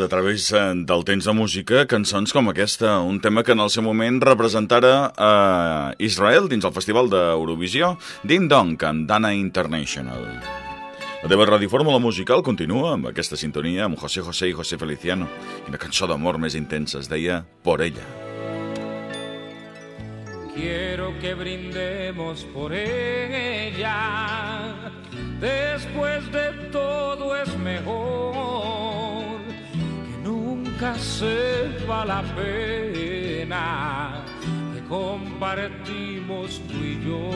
A través eh, del temps de música cançons com aquesta, un tema que en el seu moment representara a Israel dins el Festival d'Eurovisió, Ding Dong, amb Dana International. La teva radiofórmula musical continua amb aquesta sintonia amb José José i José Feliciano i una cançó d'amor més intensa es deia Por ella. Quiero que brindemos por ella Después de todo es mejor nunca sepa la pena que compartimos tú y yo.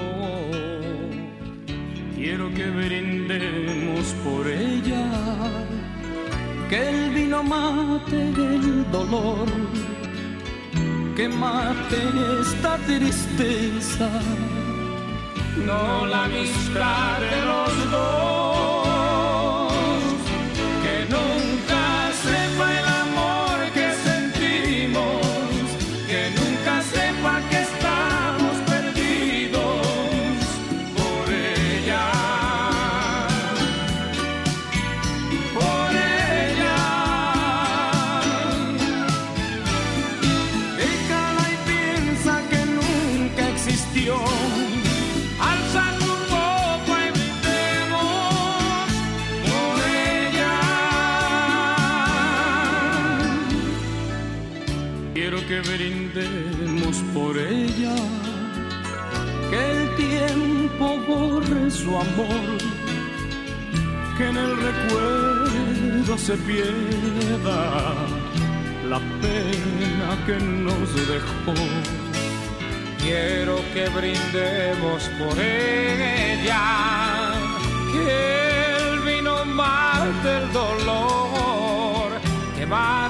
Quiero que brindemos por ella, que el vino mate el dolor, que mate esta tristeza, no la amistad de los dos. Su amor, que en el recuerdo se pierda la pena que nos dejó. Quiero que brindemos por ella, que el vino mate el dolor, que mate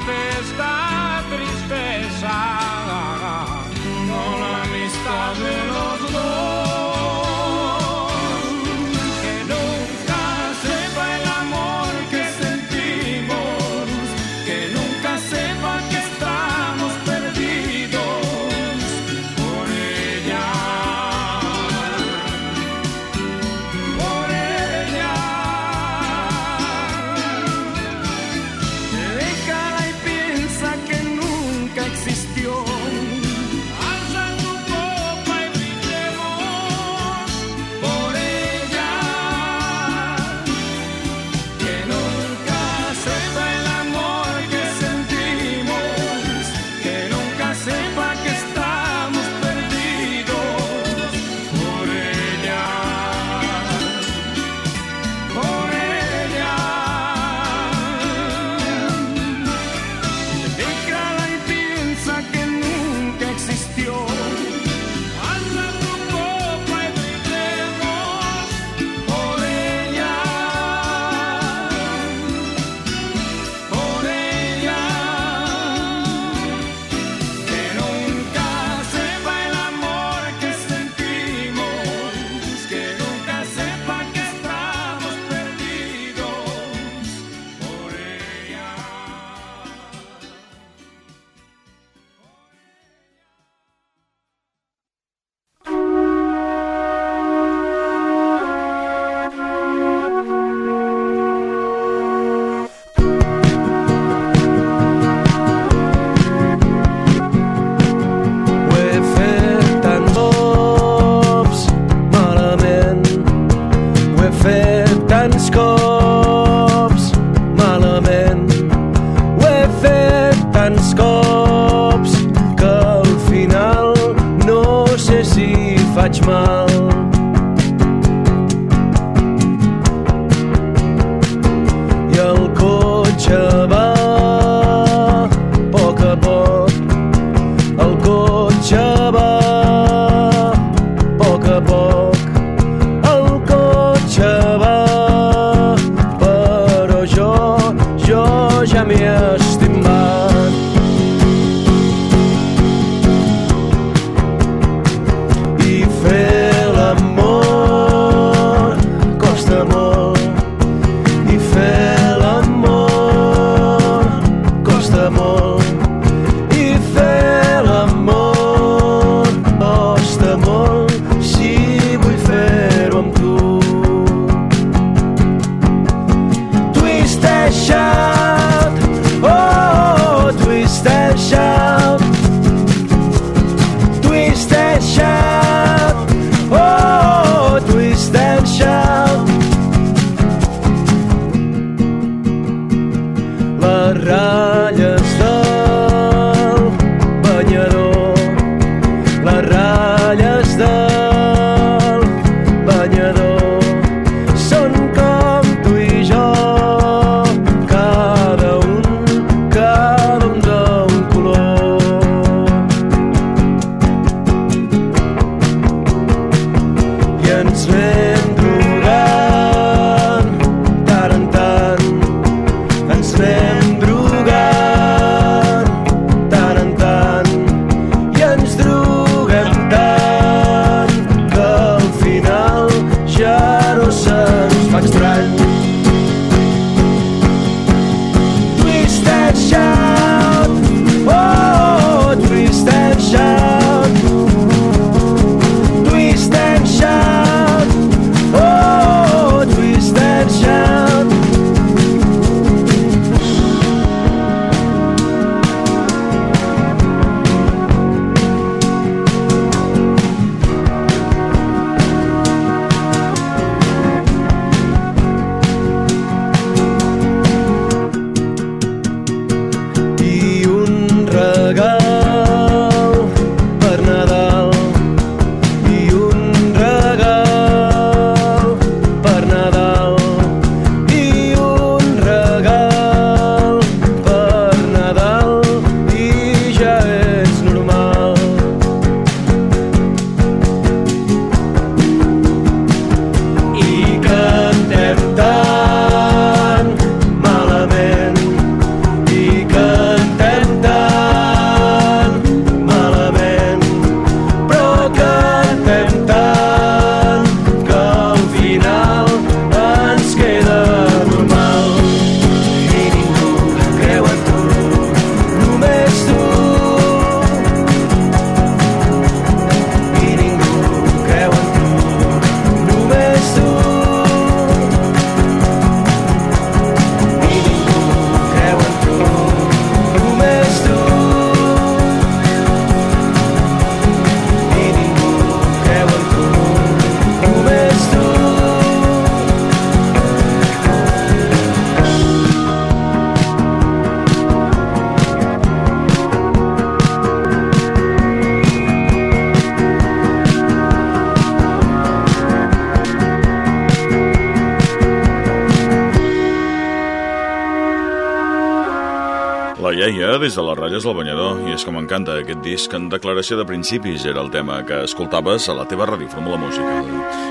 des de les ratlles del banyador, i és que m'encanta aquest disc en declaració de principis era el tema que escoltaves a la teva ràdio Fórmula Música,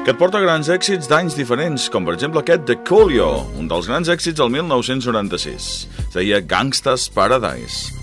que et porta grans èxits d'anys diferents, com per exemple aquest de Coolio, un dels grans èxits del 1996. Es deia Gangsta's Paradise.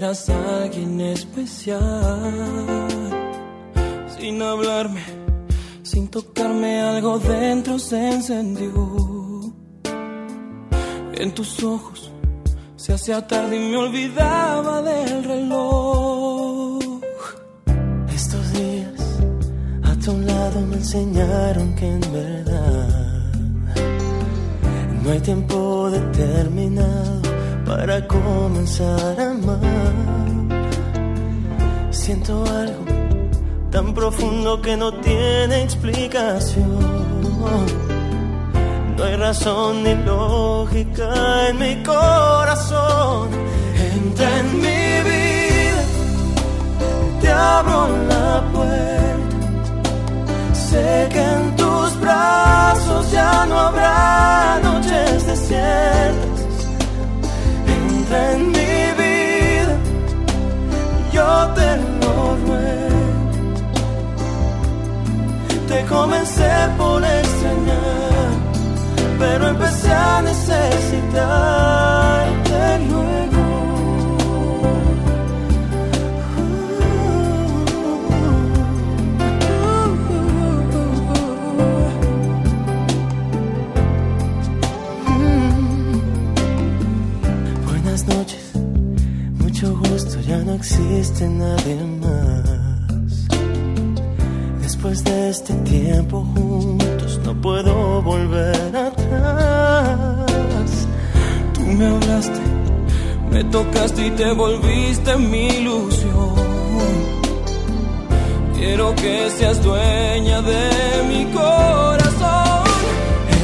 Ya eras alguien especial. Sin hablarme, sin tocarme, algo dentro se encendió. En tus ojos se hacía tarde y me olvidaba del reloj. Estos días a tu lado me enseñaron que en verdad No hay tiempo determinado para comenzar a Siento algo tan profundo que no tiene explicación. No hay razón ni lógica en mi corazón. Entra en mi vida, te abro la puerta. Sé que en tus brazos ya no habrá noches desiertas. Entra en mi yo te lo ruego. Te comencé por extrañar pero empecé a necesitarte luego. Mucho gusto, ya no existe nadie más. Después de este tiempo juntos, no puedo volver a Tú me hablaste, me tocaste y te volviste mi ilusión. Quiero que seas dueña de mi corazón.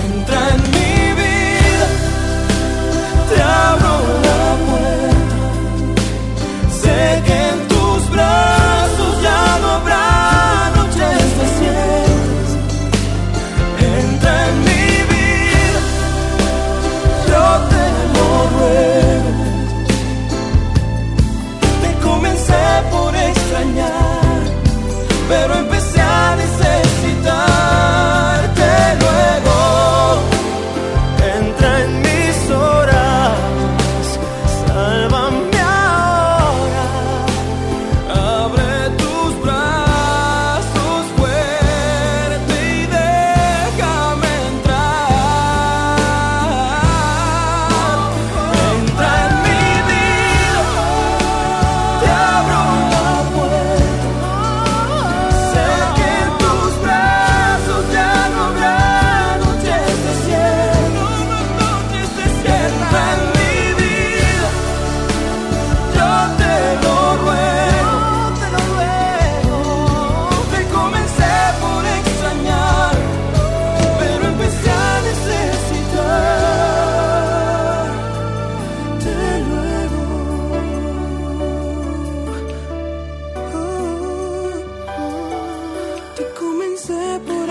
Entra en mi vida, te abro la puerta. Que en tus brazos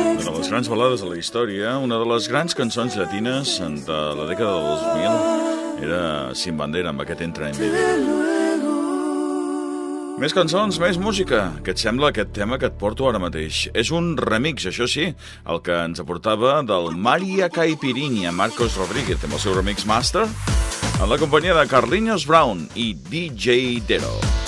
Una de les grans balades de la història, una de les grans cançons llatines de la dècada del 2000 era Sin Bandera, amb aquest Entra en mi. Més cançons, més música. Què et sembla aquest tema que et porto ara mateix? És un remix, això sí, el que ens aportava del Maria Caipirinha, Marcos Rodríguez, amb el seu remix master, en la companyia de Carlinhos Brown i DJ Dero.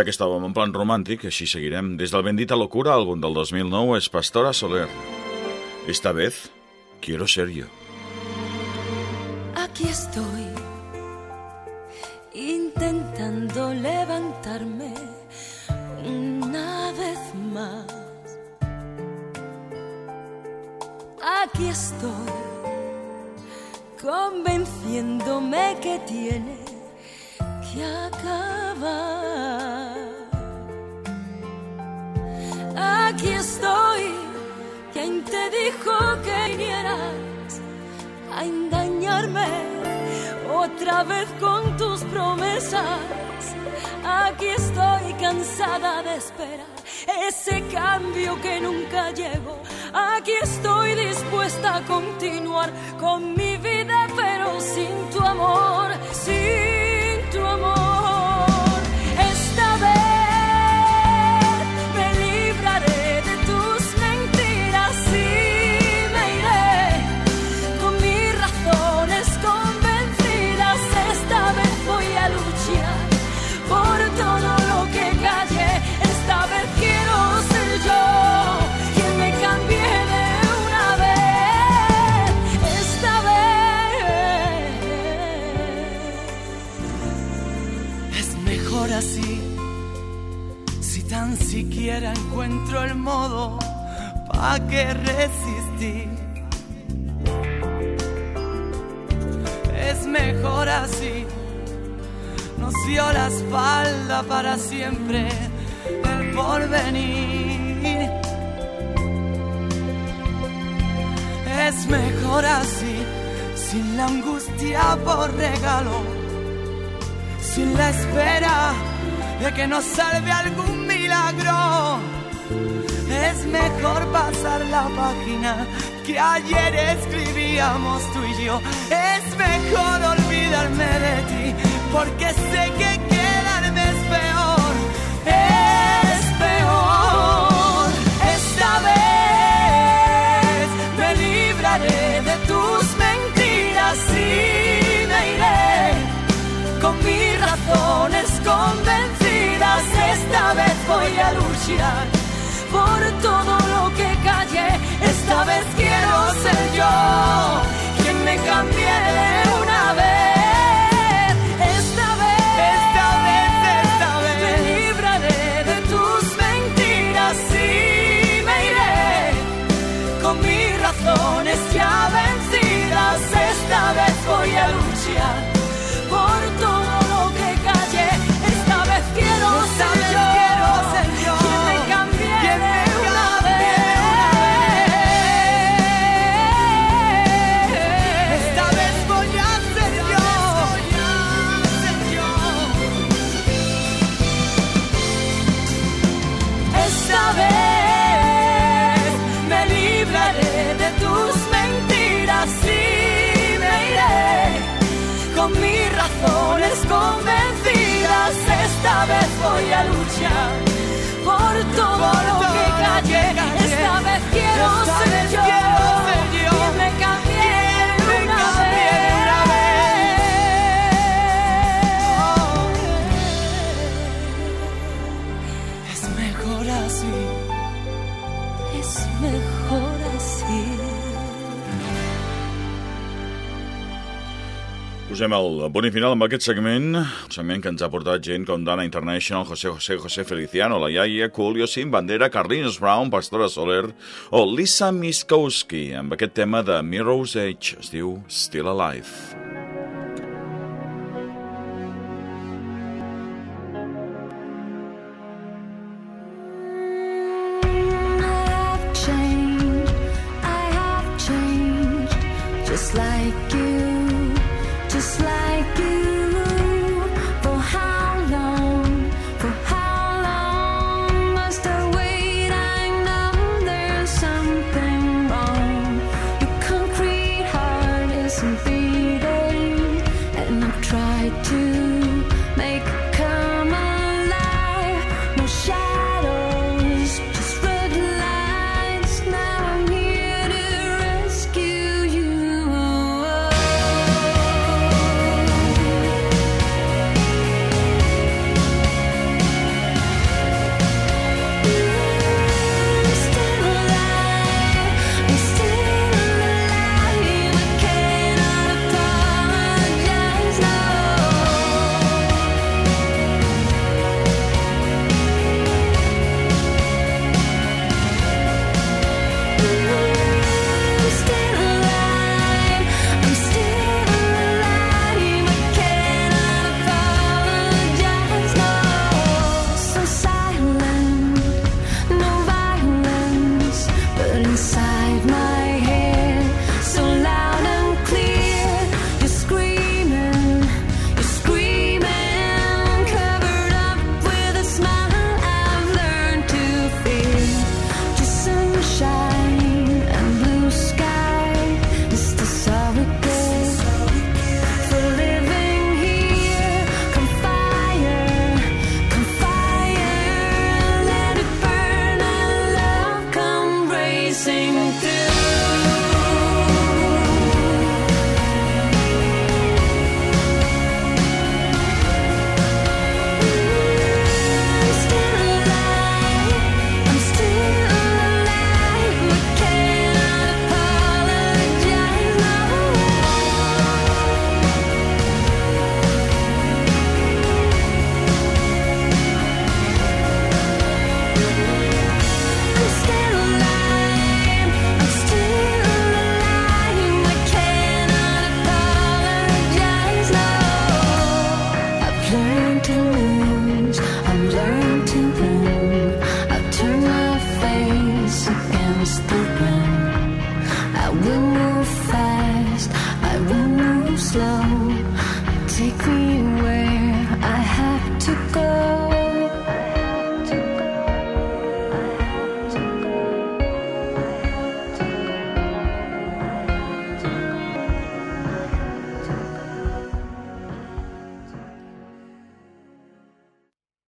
Ja que estàvem en plan romàntic, així seguirem. Des del Bendita Locura, àlbum del 2009, és Pastora Soler. Esta vez, quiero ser yo. Aquí estoy, intentando levantarme una vez más. Aquí estoy, convenciéndome que tiene que acabar. Aquí estoy, quien te dijo que vinieras a engañarme otra vez con tus promesas. Aquí estoy cansada de esperar ese cambio que nunca llegó. Aquí estoy dispuesta a continuar con mi vida, pero sin tu amor, sin pa' que resistir. Es mejor así, nos dio la espalda para siempre el porvenir. Es mejor así, sin la angustia por regalo sin la espera de que nos salve algún milagro. Es mejor pasar la página que ayer escribíamos tú y yo. Es mejor olvidarme de ti porque sé que quedarme es peor. Es peor. Esta vez me libraré de tus mentiras y me iré con mis razones convencidas, esta vez voy a luchar por todo Posem el punt final amb aquest segment, un segment que ens ha portat gent com Dana International, José José José Feliciano, La Iaia, Coolio, Sim Bandera, Carlinhos Brown, Pastora Soler o Lisa Miskowski, amb aquest tema de Mirror's Edge, es diu Still Alive. Just like